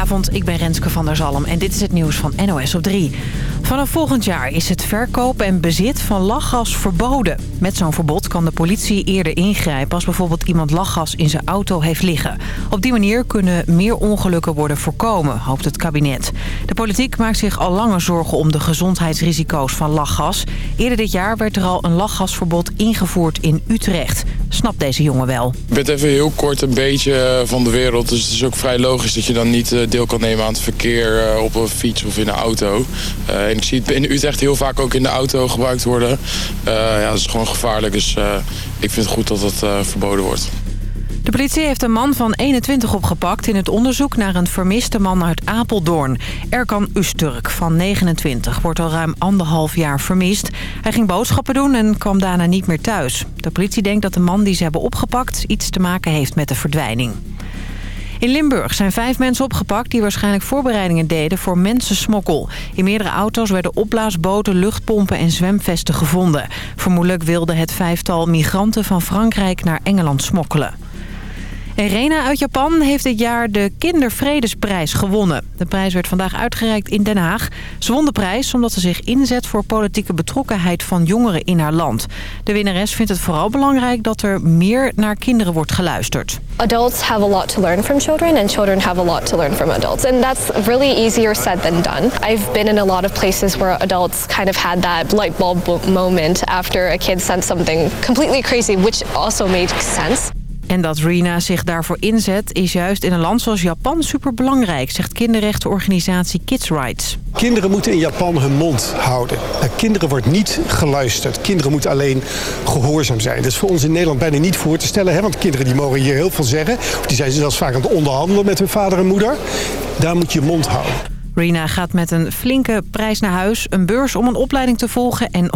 Goedenavond, ik ben Renske van der Zalm en dit is het nieuws van NOS op 3. Vanaf volgend jaar is het verkopen en bezit van lachgas verboden. Met zo'n verbod kan de politie eerder ingrijpen als bijvoorbeeld iemand lachgas in zijn auto heeft liggen. Op die manier kunnen meer ongelukken worden voorkomen, hoopt het kabinet. De politiek maakt zich al langer zorgen om de gezondheidsrisico's van lachgas. Eerder dit jaar werd er al een lachgasverbod ingevoerd in Utrecht. Snapt deze jongen wel. Ik ben even heel kort een beetje van de wereld, dus het is ook vrij logisch dat je dan niet eh, deel kan nemen aan het verkeer eh, op een fiets of in een auto. Uh, en ik zie het in Utrecht heel vaak ook in de auto gebruikt worden. ja, dat is gewoon gevaarlijk, dus ik vind het goed dat dat verboden wordt. De politie heeft een man van 21 opgepakt in het onderzoek naar een vermiste man uit Apeldoorn. Erkan Usturk van 29 wordt al ruim anderhalf jaar vermist. Hij ging boodschappen doen en kwam daarna niet meer thuis. De politie denkt dat de man die ze hebben opgepakt iets te maken heeft met de verdwijning. In Limburg zijn vijf mensen opgepakt die waarschijnlijk voorbereidingen deden voor mensensmokkel. In meerdere auto's werden opblaasboten, luchtpompen en zwemvesten gevonden. Vermoedelijk wilde het vijftal migranten van Frankrijk naar Engeland smokkelen. Rena uit Japan heeft dit jaar de Kindervredesprijs gewonnen. De prijs werd vandaag uitgereikt in Den Haag. Ze won de prijs omdat ze zich inzet voor politieke betrokkenheid van jongeren in haar land. De winnares vindt het vooral belangrijk dat er meer naar kinderen wordt geluisterd. Adults have a lot to learn from children and children have a lot to learn from adults. And that's really easier said than done. I've been in a lot of places where adults kind of had that light bulb moment after a kid said something completely crazy, which also made sense. En dat Rina zich daarvoor inzet is juist in een land zoals Japan superbelangrijk, zegt kinderrechtenorganisatie Kids Rights. Kinderen moeten in Japan hun mond houden. Kinderen wordt niet geluisterd. Kinderen moeten alleen gehoorzaam zijn. Dat is voor ons in Nederland bijna niet voor te stellen. Hè? Want kinderen die mogen hier heel veel zeggen. Die zijn zelfs vaak aan het onderhandelen met hun vader en moeder. Daar moet je mond houden. Rina gaat met een flinke prijs naar huis, een beurs om een opleiding te volgen en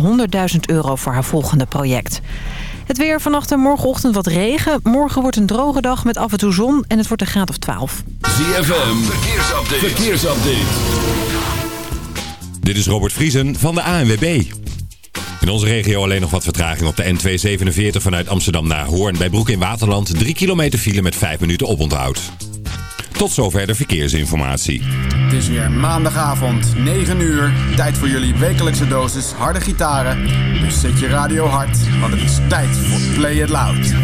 100.000 euro voor haar volgende project. Het weer vannacht en morgenochtend wat regen. Morgen wordt een droge dag met af en toe zon en het wordt een graad of 12. ZFM, verkeersupdate. verkeersupdate. Dit is Robert Vriesen van de ANWB. In onze regio alleen nog wat vertraging op de N247 vanuit Amsterdam naar Hoorn. Bij Broek in Waterland 3 kilometer file met 5 minuten oponthoud. Tot zover de verkeersinformatie. Het is weer maandagavond, 9 uur. Tijd voor jullie wekelijkse dosis harde gitaren. Dus zet je radio hard, want het is tijd voor Play It Loud.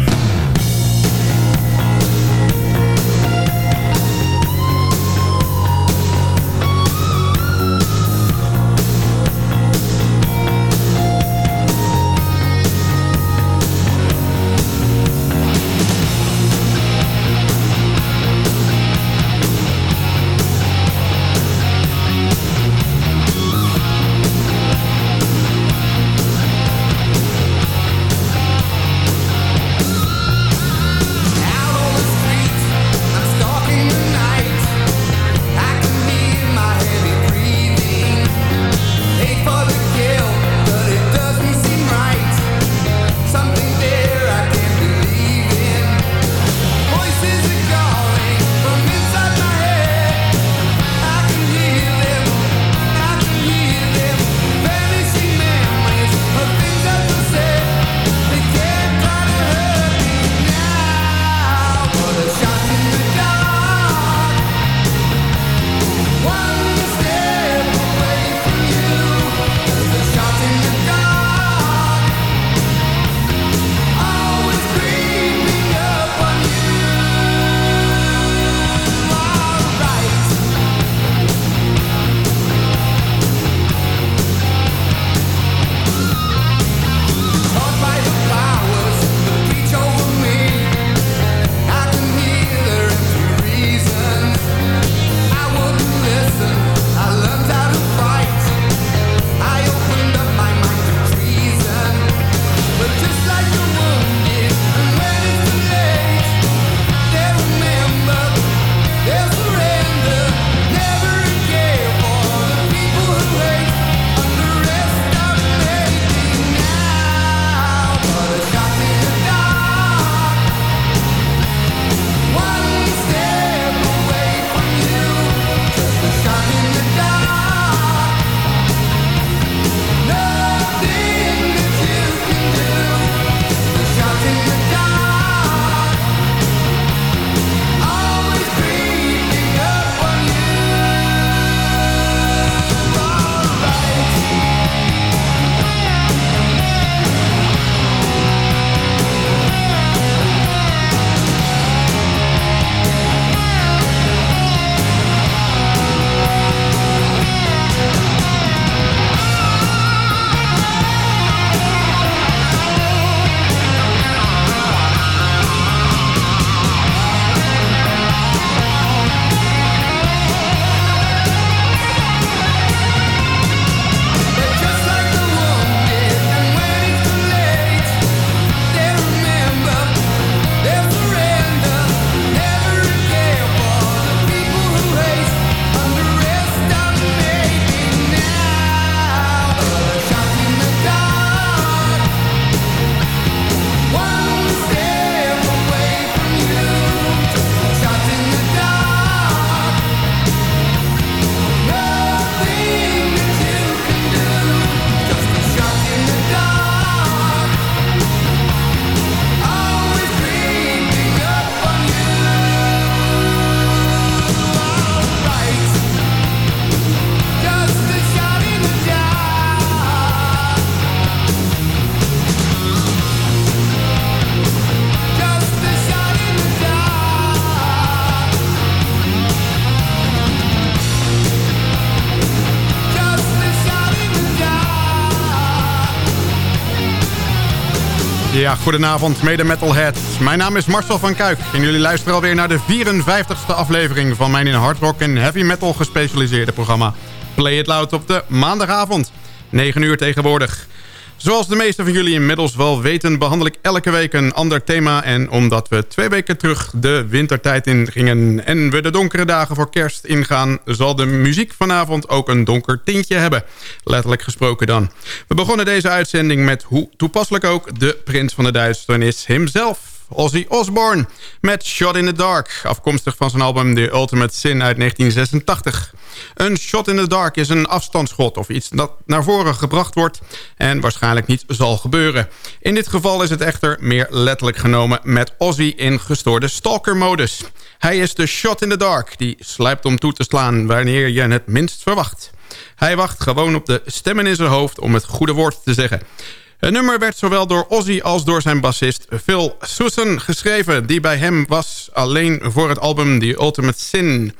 Ja, goedenavond, mede metalhead. Mijn naam is Marcel van Kuik en jullie luisteren alweer naar de 54ste aflevering van mijn in hard rock en heavy metal gespecialiseerde programma Play It Loud op de maandagavond. 9 uur tegenwoordig. Zoals de meesten van jullie inmiddels wel weten... behandel ik elke week een ander thema. En omdat we twee weken terug de wintertijd in gingen... en we de donkere dagen voor kerst ingaan... zal de muziek vanavond ook een donker tintje hebben. Letterlijk gesproken dan. We begonnen deze uitzending met hoe toepasselijk ook... de prins van de duisternis hemzelf Ozzy Osbourne met Shot in the Dark... afkomstig van zijn album The Ultimate Sin uit 1986. Een shot in the dark is een afstandsschot of iets dat naar voren gebracht wordt... en waarschijnlijk niet zal gebeuren. In dit geval is het echter meer letterlijk genomen met Ozzy in gestoorde stalker-modus. Hij is de shot in the dark die slijpt om toe te slaan wanneer je het minst verwacht. Hij wacht gewoon op de stemmen in zijn hoofd om het goede woord te zeggen. Het nummer werd zowel door Ozzy als door zijn bassist Phil Susan geschreven... die bij hem was alleen voor het album The Ultimate Sin.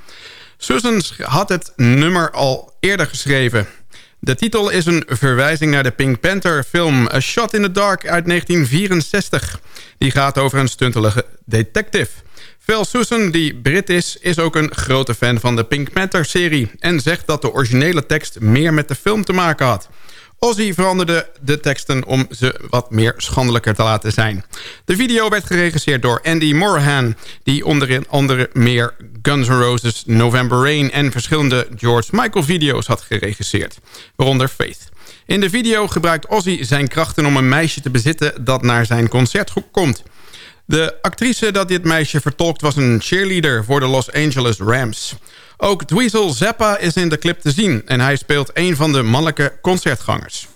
Susan had het nummer al eerder geschreven. De titel is een verwijzing naar de Pink Panther film A Shot in the Dark uit 1964. Die gaat over een stuntelige detective. Phil Susan, die Brit is, is ook een grote fan van de Pink Panther-serie... en zegt dat de originele tekst meer met de film te maken had... Ozzy veranderde de teksten om ze wat meer schandelijker te laten zijn. De video werd geregisseerd door Andy Morahan... die onder andere meer Guns N' Roses November Rain... en verschillende George Michael video's had geregisseerd, waaronder Faith. In de video gebruikt Ozzy zijn krachten om een meisje te bezitten... dat naar zijn concert komt. De actrice dat dit meisje vertolkt was een cheerleader voor de Los Angeles Rams... Ook Dweezil Zappa is in de clip te zien en hij speelt een van de mannelijke concertgangers.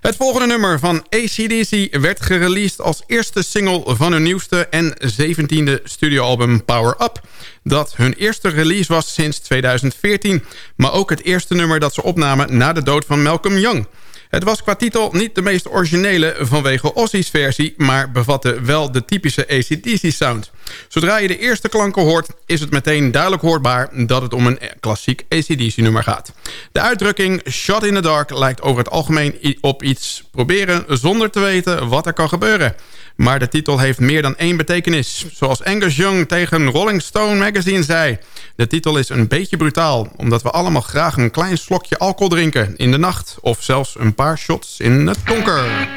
Het volgende nummer van ACDC werd gereleased als eerste single van hun nieuwste en 17e studioalbum Power Up. Dat hun eerste release was sinds 2014, maar ook het eerste nummer dat ze opnamen na de dood van Malcolm Young. Het was qua titel niet de meest originele vanwege Ozzy's versie... maar bevatte wel de typische ACDC-sound. Zodra je de eerste klanken hoort... is het meteen duidelijk hoorbaar dat het om een klassiek ACDC-nummer gaat. De uitdrukking Shot in the Dark lijkt over het algemeen op iets proberen... zonder te weten wat er kan gebeuren. Maar de titel heeft meer dan één betekenis. Zoals Angus Young tegen Rolling Stone Magazine zei... de titel is een beetje brutaal... omdat we allemaal graag een klein slokje alcohol drinken in de nacht... of zelfs een paar shots in het donker.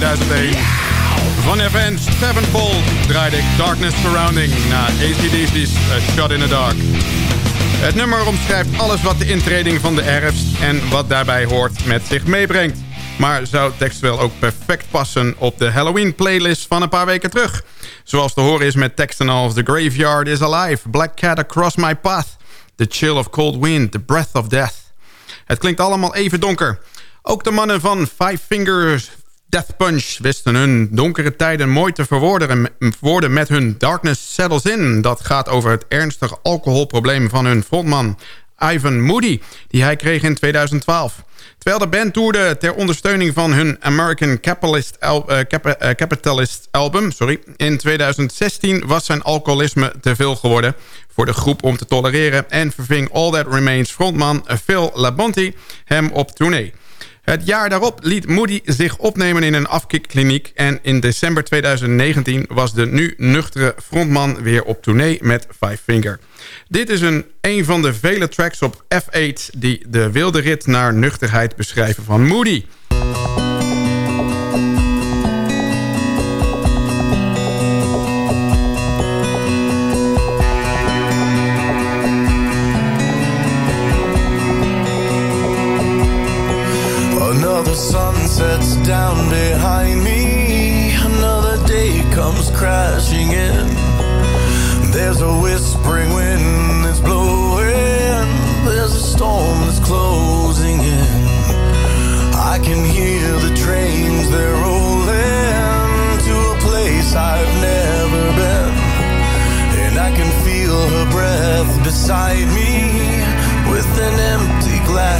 2001. Van Avenged Sevenfold draaide ik Darkness Surrounding na ACDC's A Shot in the Dark. Het nummer omschrijft alles wat de intreding van de herfst en wat daarbij hoort met zich meebrengt. Maar zou textueel ook perfect passen op de Halloween playlist van een paar weken terug. Zoals te horen is met teksten als The Graveyard is Alive, Black Cat Across My Path, The Chill of Cold Wind, The Breath of Death. Het klinkt allemaal even donker. Ook de mannen van Five Fingers Death Punch wisten hun donkere tijden mooi te verwoorden, met hun Darkness Settles In. Dat gaat over het ernstige alcoholprobleem van hun frontman Ivan Moody, die hij kreeg in 2012. Terwijl de band toerde ter ondersteuning van hun American Capitalist, al- eh, eh, Capitalist album... Sorry, in 2016 was zijn alcoholisme te veel geworden voor de groep om te tolereren... en verving All That Remains frontman Phil Labonte hem op tournee. Het jaar daarop liet Moody zich opnemen in een afkikkliniek... en in december 2019 was de nu nuchtere frontman weer op tournee met Five Finger. Dit is een, een van de vele tracks op F8... die de wilde rit naar nuchterheid beschrijven van Moody. Sets down behind me. Another day comes crashing in. There's a whispering wind that's blowing. There's a storm that's closing in. I can hear the trains, they're rolling to a place I've never been. And I can feel her breath beside me with an empty glass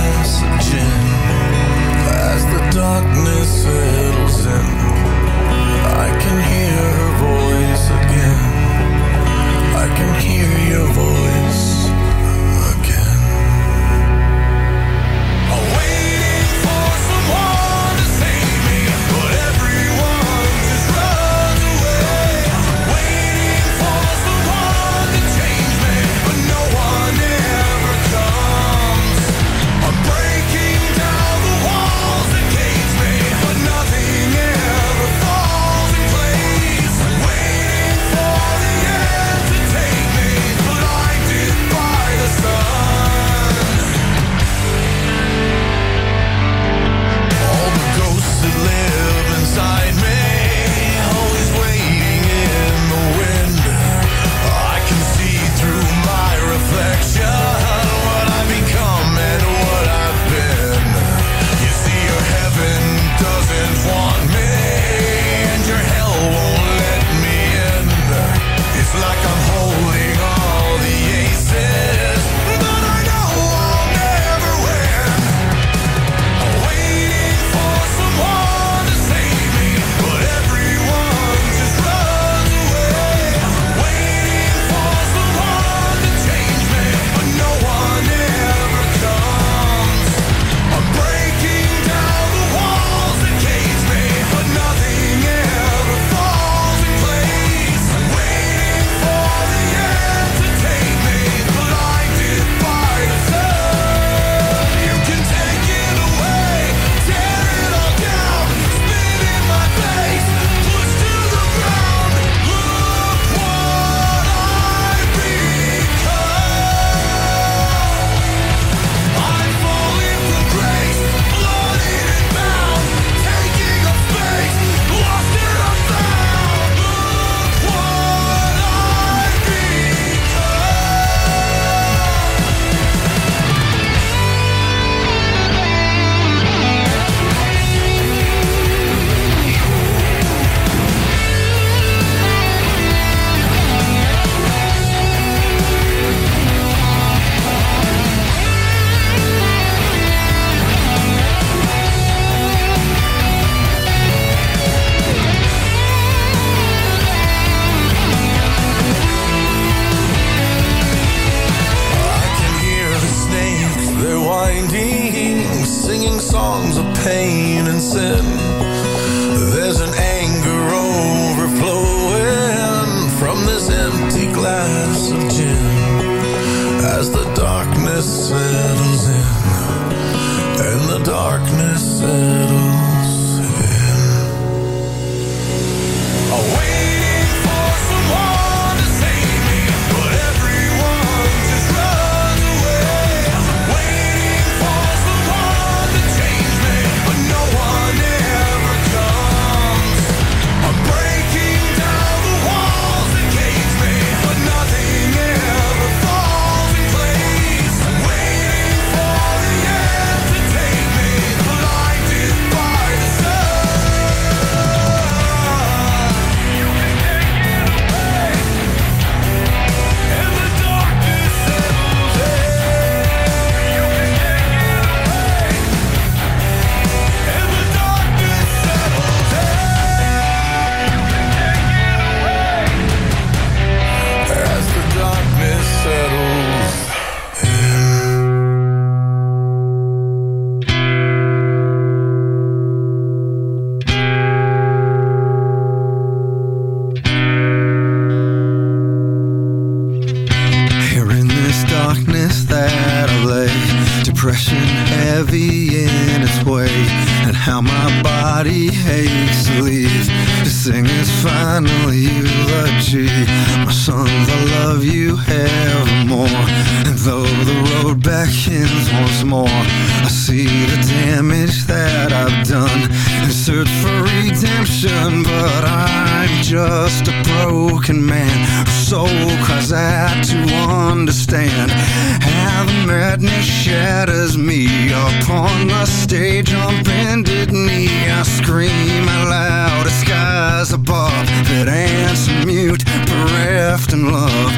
Once more. I see the damage that I've done And search for redemption But I'm just a broken man Whose soul cries out to understand. How the madness shatters me Upon the stage on bended knee. I scream out loud at skies above That answer mute bereft in love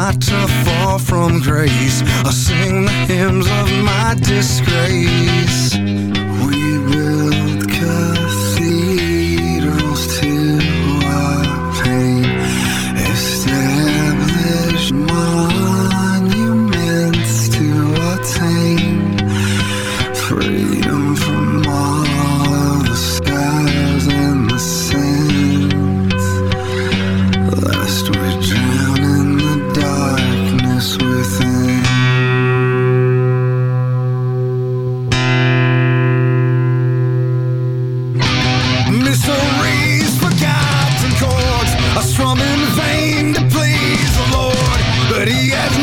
not to fall from grace. I sing the hymns of my disgrace. I strum in vain to please the Lord, but He has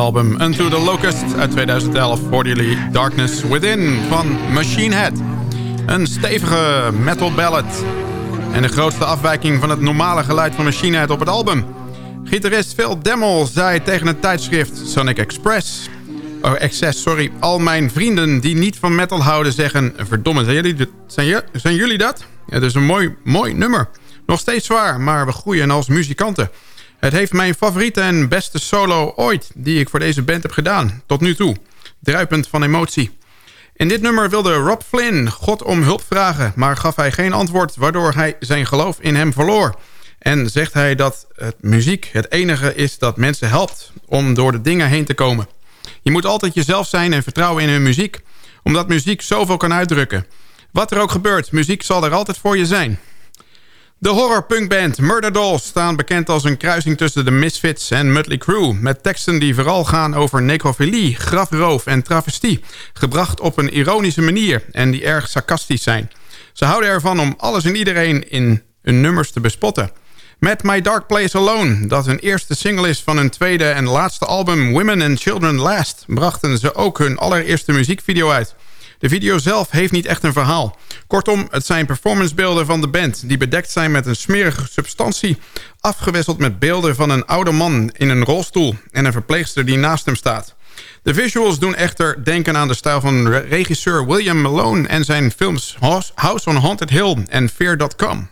album Unto the Locust uit 2011 hoorden jullie Darkness Within van Machine Head. Een stevige metal ballad. En de grootste afwijking van het normale geluid van Machine Head op het album. Gitarist Phil Demmel zei tegen het tijdschrift Sonic Express... Oh, Excess, sorry. Al mijn vrienden die niet van metal houden zeggen... Verdomme, zijn jullie, zijn, zijn jullie dat? Het is een mooi, mooi nummer. Nog steeds zwaar, maar we groeien als muzikanten. Het heeft mijn favoriete en beste solo ooit... die ik voor deze band heb gedaan, tot nu toe. Druipend van emotie. In dit nummer wilde Rob Flynn God om hulp vragen... maar gaf hij geen antwoord waardoor hij zijn geloof in hem verloor. En zegt hij dat het muziek het enige is dat mensen helpt... om door de dingen heen te komen. Je moet altijd jezelf zijn en vertrouwen in hun muziek... omdat muziek zoveel kan uitdrukken. Wat er ook gebeurt, muziek zal er altijd voor je zijn. De horrorpunkband Murder Dolls staan bekend als een kruising tussen de Misfits en Mötley Crüe... met teksten die vooral gaan over necrofilie, grafroof en travestie... gebracht op een ironische manier en die erg sarcastisch zijn. Ze houden ervan om alles en iedereen in hun nummers te bespotten... Met My Dark Place Alone, dat hun eerste single is van hun tweede en laatste album Women and Children Last... brachten ze ook hun allereerste muziekvideo uit. De video zelf heeft niet echt een verhaal. Kortom, het zijn performancebeelden van de band... die bedekt zijn met een smerige substantie... afgewisseld met beelden van een oude man in een rolstoel... en een verpleegster die naast hem staat. De visuals doen echter denken aan de stijl van regisseur William Malone... en zijn films House on Haunted Hill en Fear.com.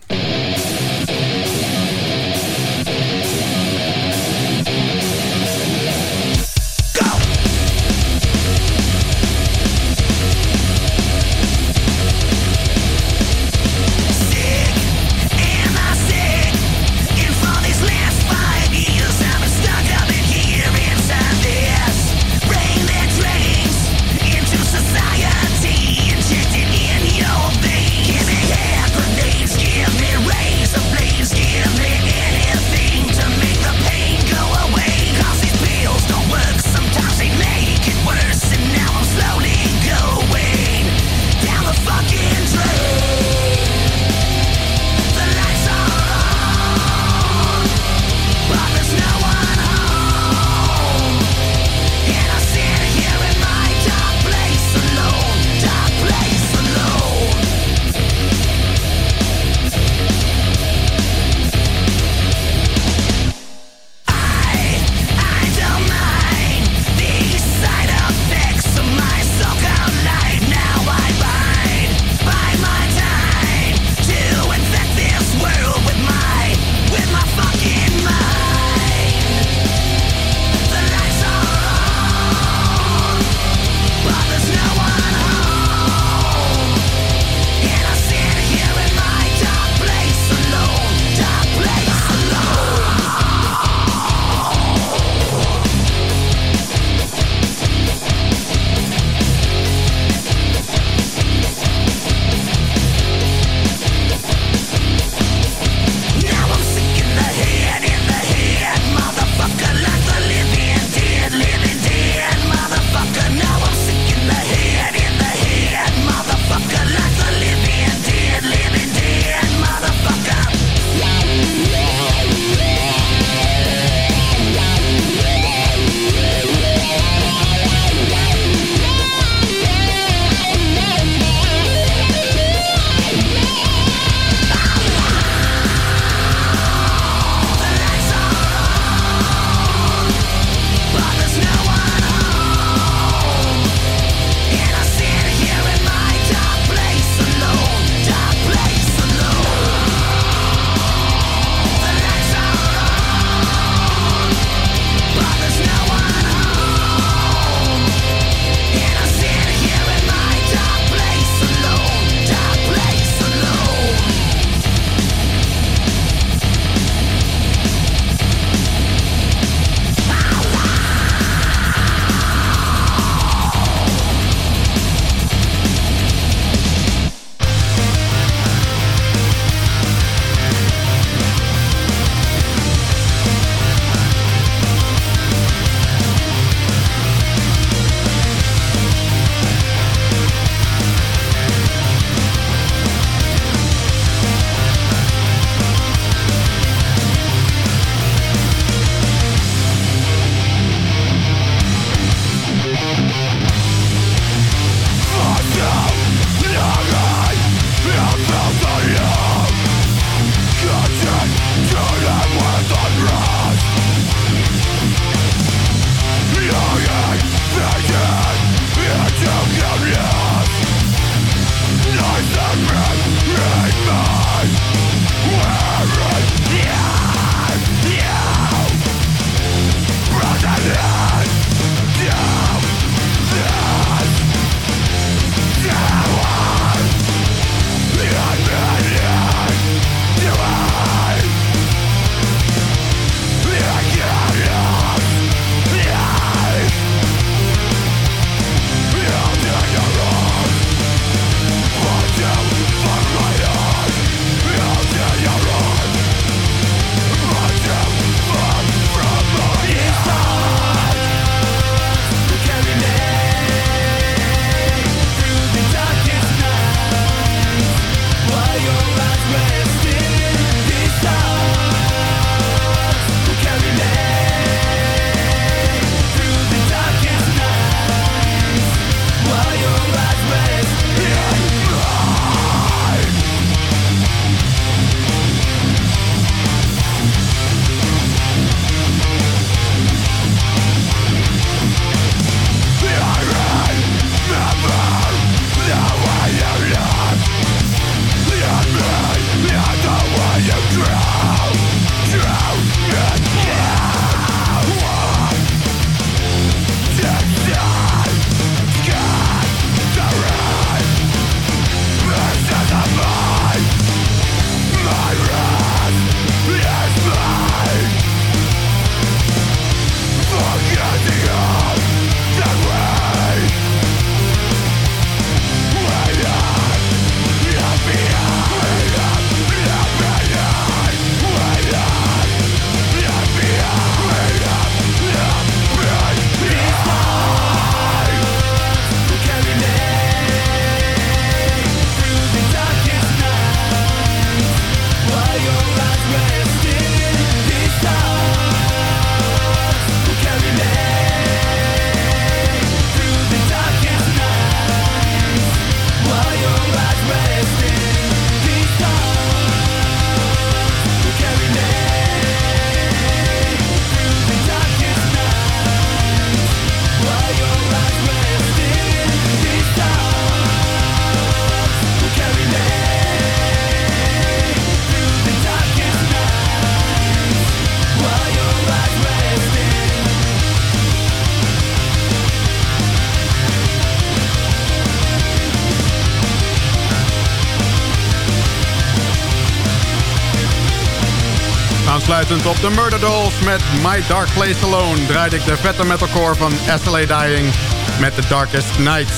Op de Murder Dolls met My Dark Place Alone... draaide ik de vette metalcore van SLA Dying met The Darkest Nights.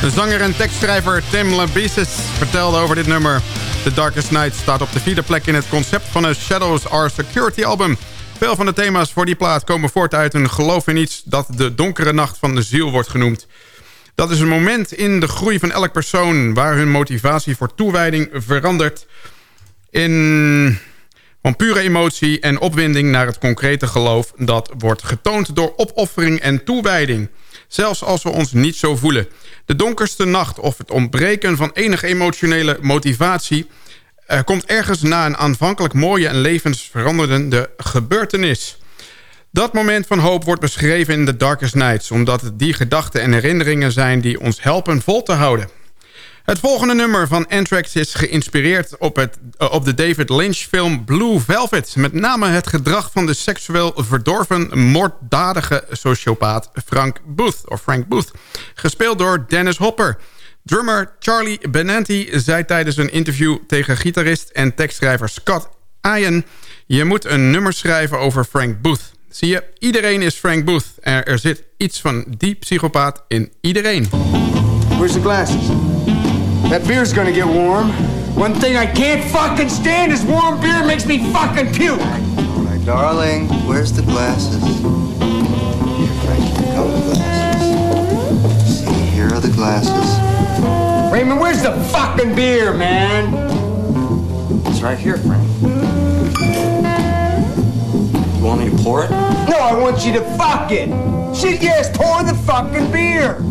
De zanger en tekstschrijver Tim Lambesis vertelde over dit nummer. The Darkest Nights staat op de vierde plek in het concept van een Shadows Are Security album... Veel van de thema's voor die plaat komen voort uit een geloof in iets... dat de donkere nacht van de ziel wordt genoemd. Dat is een moment in de groei van elk persoon... waar hun motivatie voor toewijding verandert... in van pure emotie en opwinding naar het concrete geloof... dat wordt getoond door opoffering en toewijding. Zelfs als we ons niet zo voelen. De donkerste nacht of het ontbreken van enige emotionele motivatie... Er komt ergens na een aanvankelijk mooie en levensveranderende gebeurtenis. Dat moment van hoop wordt beschreven in The Darkest Nights... omdat het die gedachten en herinneringen zijn die ons helpen vol te houden. Het volgende nummer van Anthrax is geïnspireerd op, het, uh, op de David Lynch film Blue Velvet. Met name het gedrag van de seksueel verdorven moorddadige sociopaat Frank Booth. Of Frank Booth. Gespeeld door Dennis Hopper. Drummer Charlie Benanti zei tijdens een interview tegen gitarist en tekstschrijver Scott Ian... je moet een nummer schrijven over Frank Booth. Zie je, iedereen is Frank Booth. Er, er zit iets van die psychopaat in iedereen. Where's the glasses? That beer's gonna get warm. One thing I can't fucking stand is warm beer makes me fucking puke. My darling, where's the glasses? Here, Frank, here come the glasses. See, here are the glasses. Raymond, where's the fucking beer, man? It's right here, Frank. You want me to pour it? No, I want you to fuck it. Shit, yes, pour the fucking beer.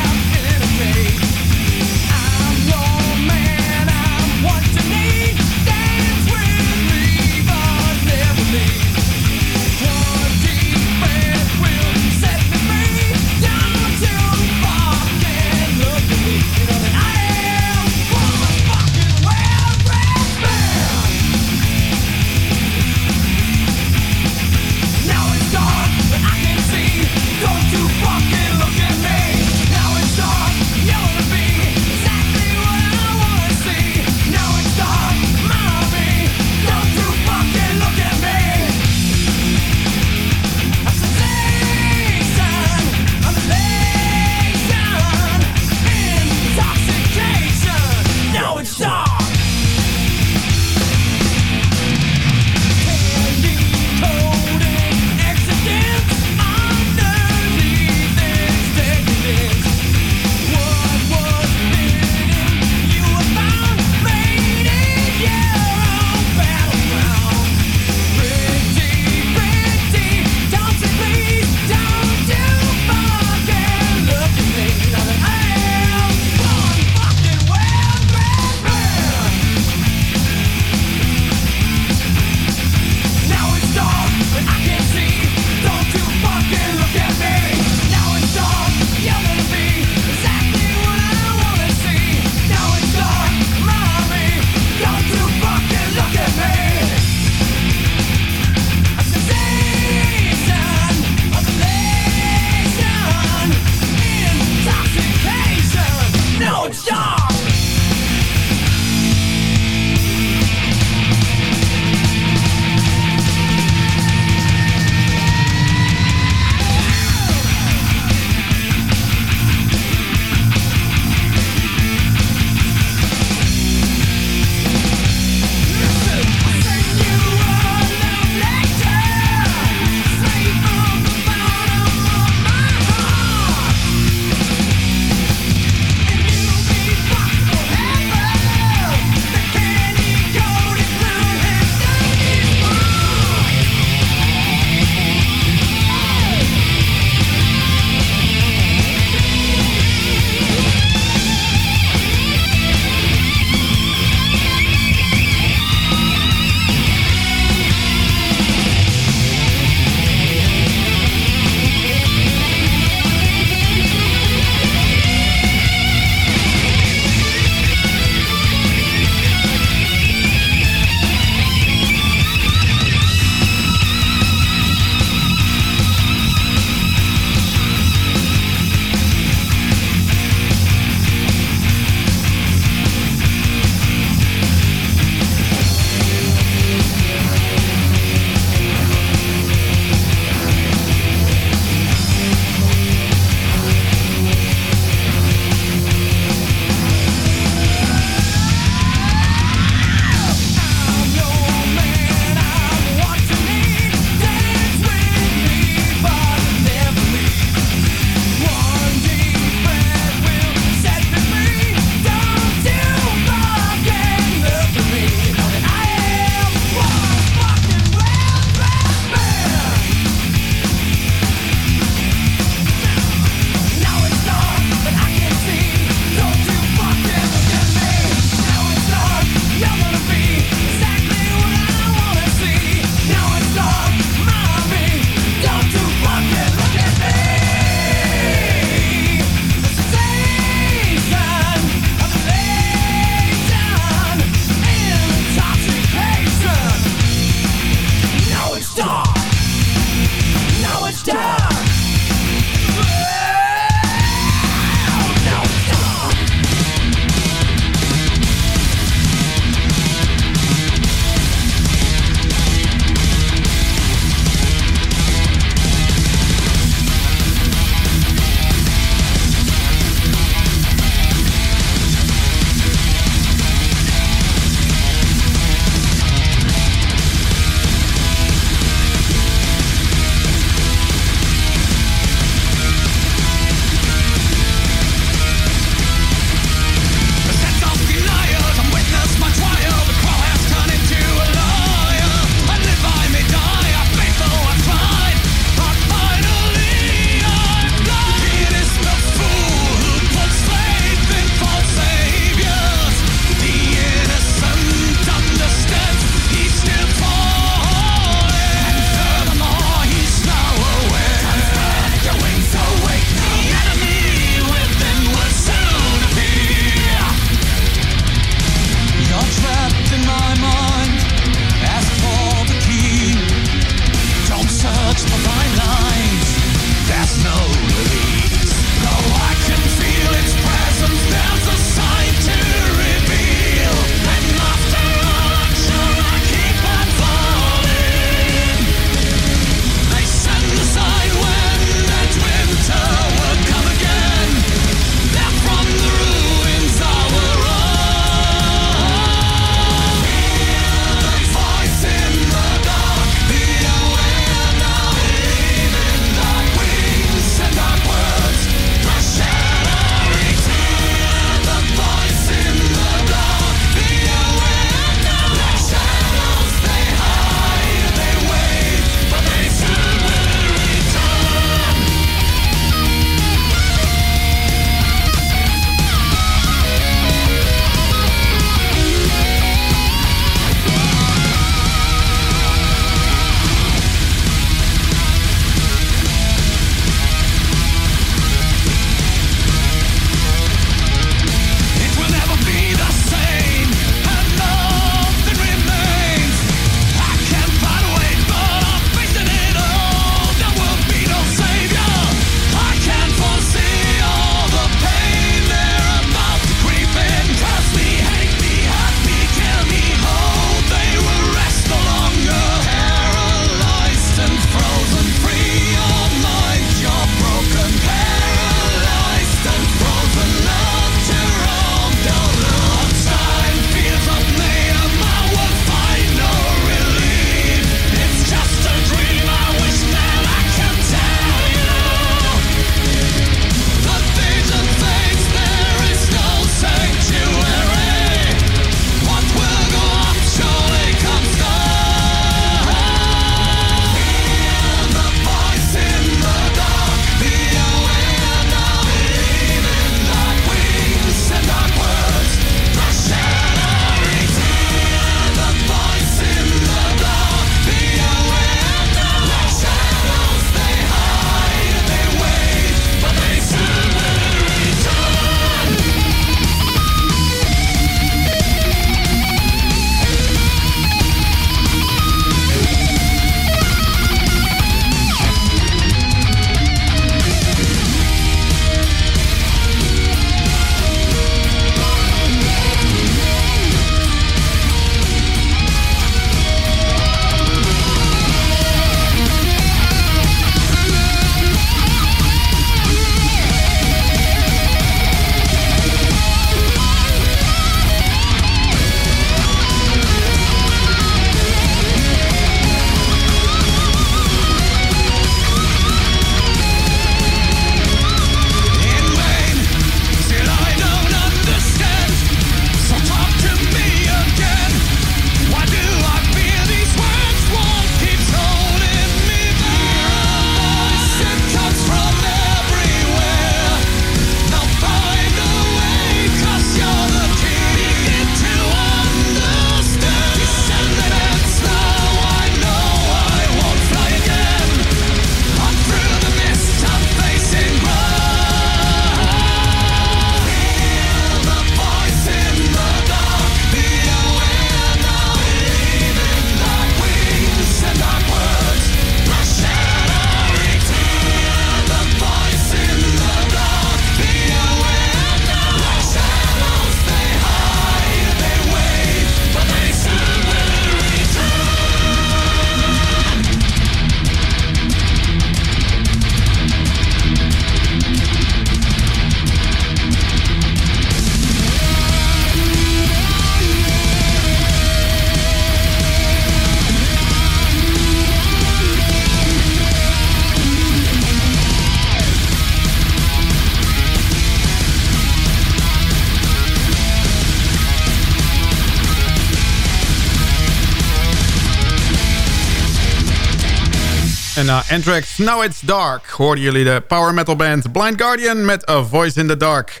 Na Now It's Dark... hoorden jullie de power metal band Blind Guardian met A Voice in the Dark.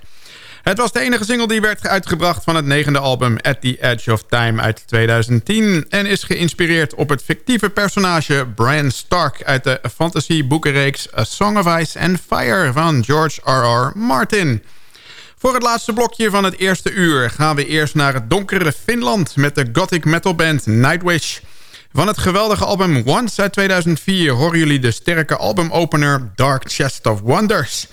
Het was de enige single die werd uitgebracht van het negende album... At the Edge of Time uit 2010... en is geïnspireerd op het fictieve personage Bran Stark... uit de fantasy-boekenreeks A Song of Ice and Fire van George R.R. Martin... Voor het laatste blokje van het eerste uur gaan we eerst naar het donkere Finland... met de gothic metalband Nightwish... Van het geweldige album Once uit 2004 horen jullie de sterke albumopener Dark Chest of Wonders.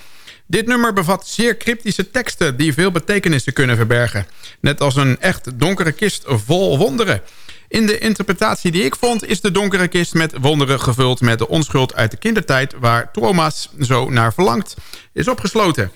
Dit nummer bevat zeer cryptische teksten die veel betekenissen kunnen verbergen. Net als een echt donkere kist vol wonderen. In de interpretatie die ik vond is de donkere kist met wonderen gevuld met de onschuld uit de kindertijd... waar Thomas zo naar verlangt, is opgesloten.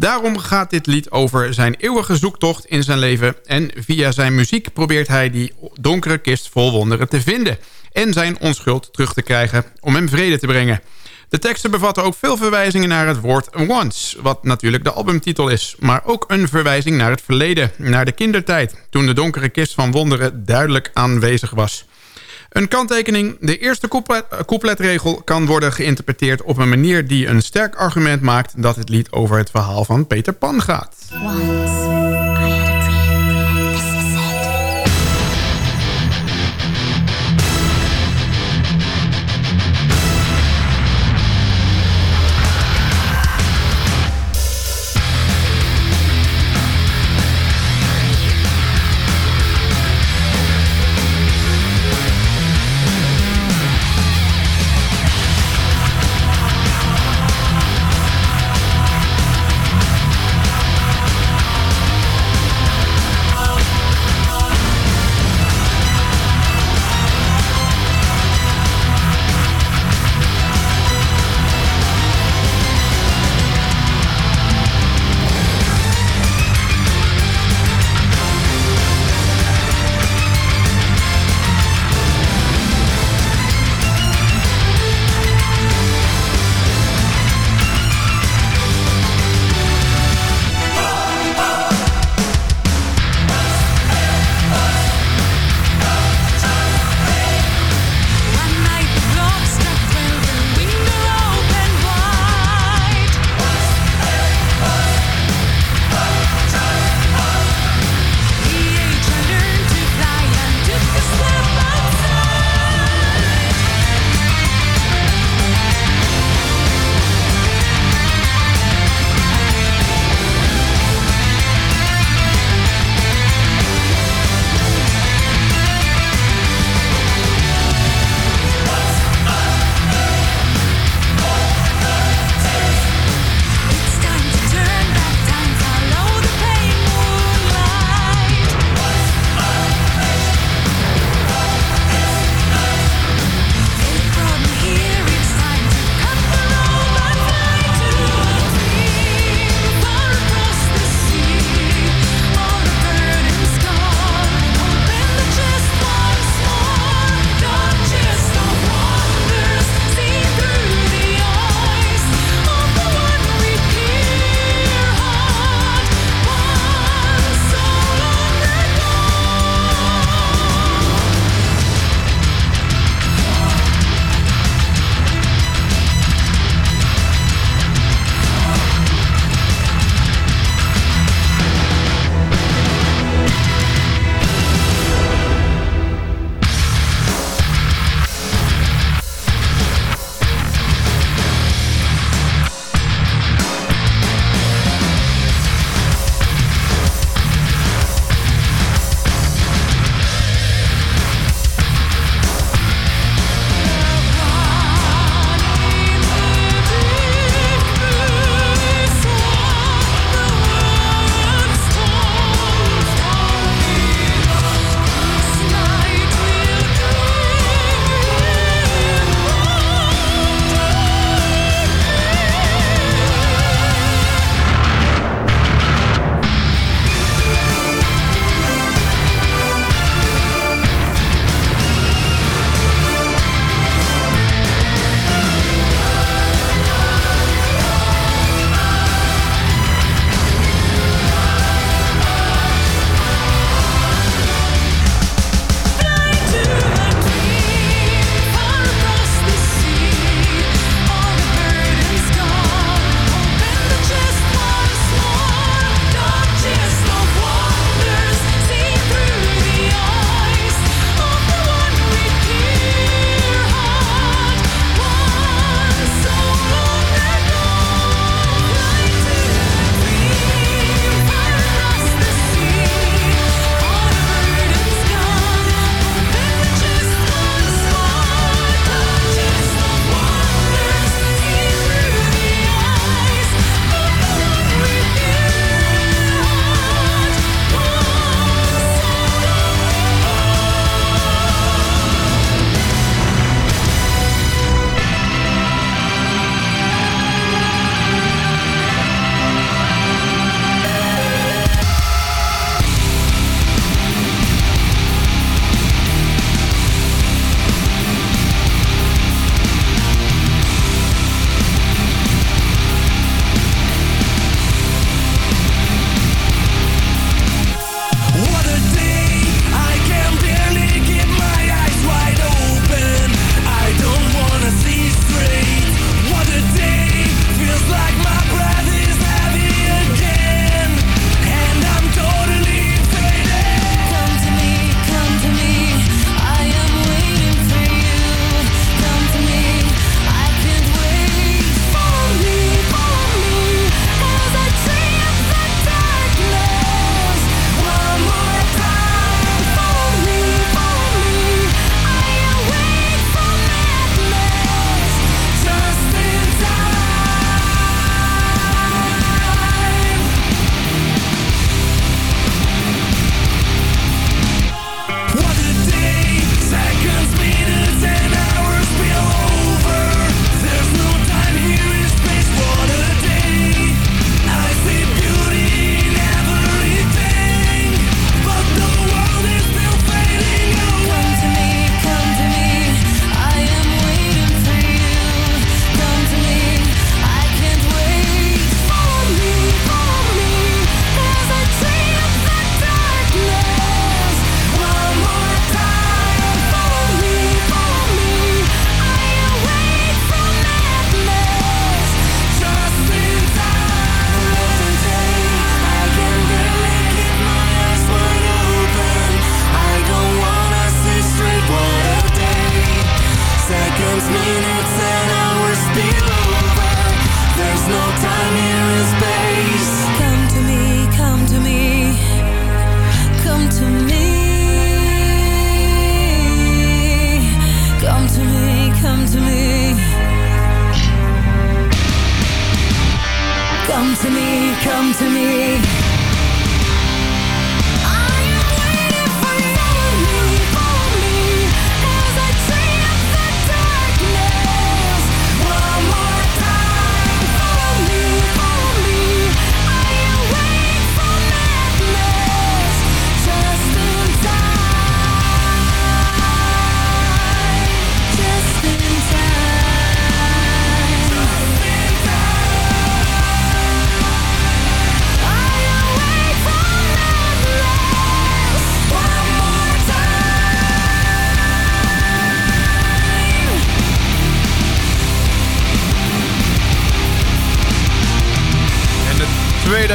Daarom gaat dit lied over zijn eeuwige zoektocht in zijn leven... en via zijn muziek probeert hij die donkere kist vol wonderen te vinden... en zijn onschuld terug te krijgen om hem vrede te brengen. De teksten bevatten ook veel verwijzingen naar het woord once... wat natuurlijk de albumtitel is. Maar ook een verwijzing naar het verleden, naar de kindertijd... toen de donkere kist van wonderen duidelijk aanwezig was. Een kanttekening. De eerste eh, coupletregel kan worden geïnterpreteerd op een manier die een sterk argument maakt dat het lied over het verhaal van Peter Pan gaat.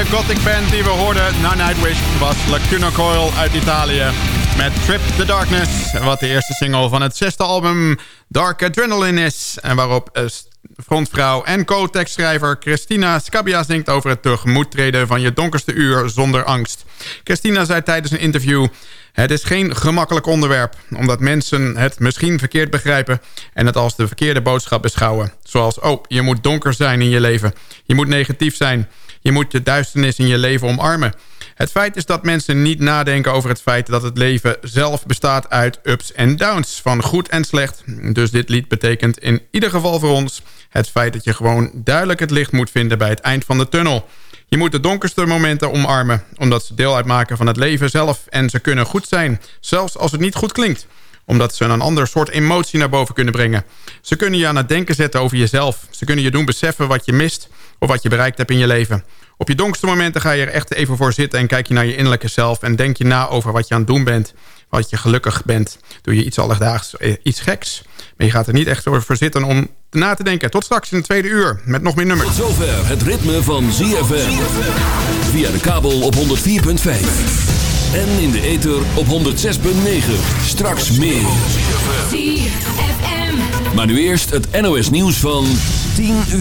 Gothic band die we hoorden na Nightwish was Lacuna Coil uit Italië. Met Trip the Darkness, wat de eerste single van het zesde album Dark Adrenaline is. En waarop frontvrouw en co-tekstschrijver Christina Scabbia zingt over het tegemoettreden van je donkerste uur zonder angst. Christina zei tijdens een interview... Het is geen gemakkelijk onderwerp, omdat mensen het misschien verkeerd begrijpen... en het als de verkeerde boodschap beschouwen. Zoals, oh, je moet donker zijn in je leven. Je moet negatief zijn. Je moet de duisternis in je leven omarmen. Het feit is dat mensen niet nadenken over het feit dat het leven zelf bestaat uit ups en downs, van goed en slecht. Dus dit lied betekent in ieder geval voor ons het feit dat je gewoon duidelijk het licht moet vinden bij het eind van de tunnel. Je moet de donkerste momenten omarmen, omdat ze deel uitmaken van het leven zelf en ze kunnen goed zijn, zelfs als het niet goed klinkt omdat ze een ander soort emotie naar boven kunnen brengen. Ze kunnen je aan het denken zetten over jezelf. Ze kunnen je doen beseffen wat je mist of wat je bereikt hebt in je leven. Op je donkste momenten ga je er echt even voor zitten... en kijk je naar je innerlijke zelf en denk je na over wat je aan het doen bent. Wat je gelukkig bent. Doe je iets alledaags, eh, iets geks. Maar je gaat er niet echt voor zitten om na te denken. Tot straks in het tweede uur met nog meer nummers. Tot zover het ritme van ZFM. Via de kabel op 104.5. En in de ether op 106.9. Straks meer. Maar nu eerst het NOS nieuws van 10 uur.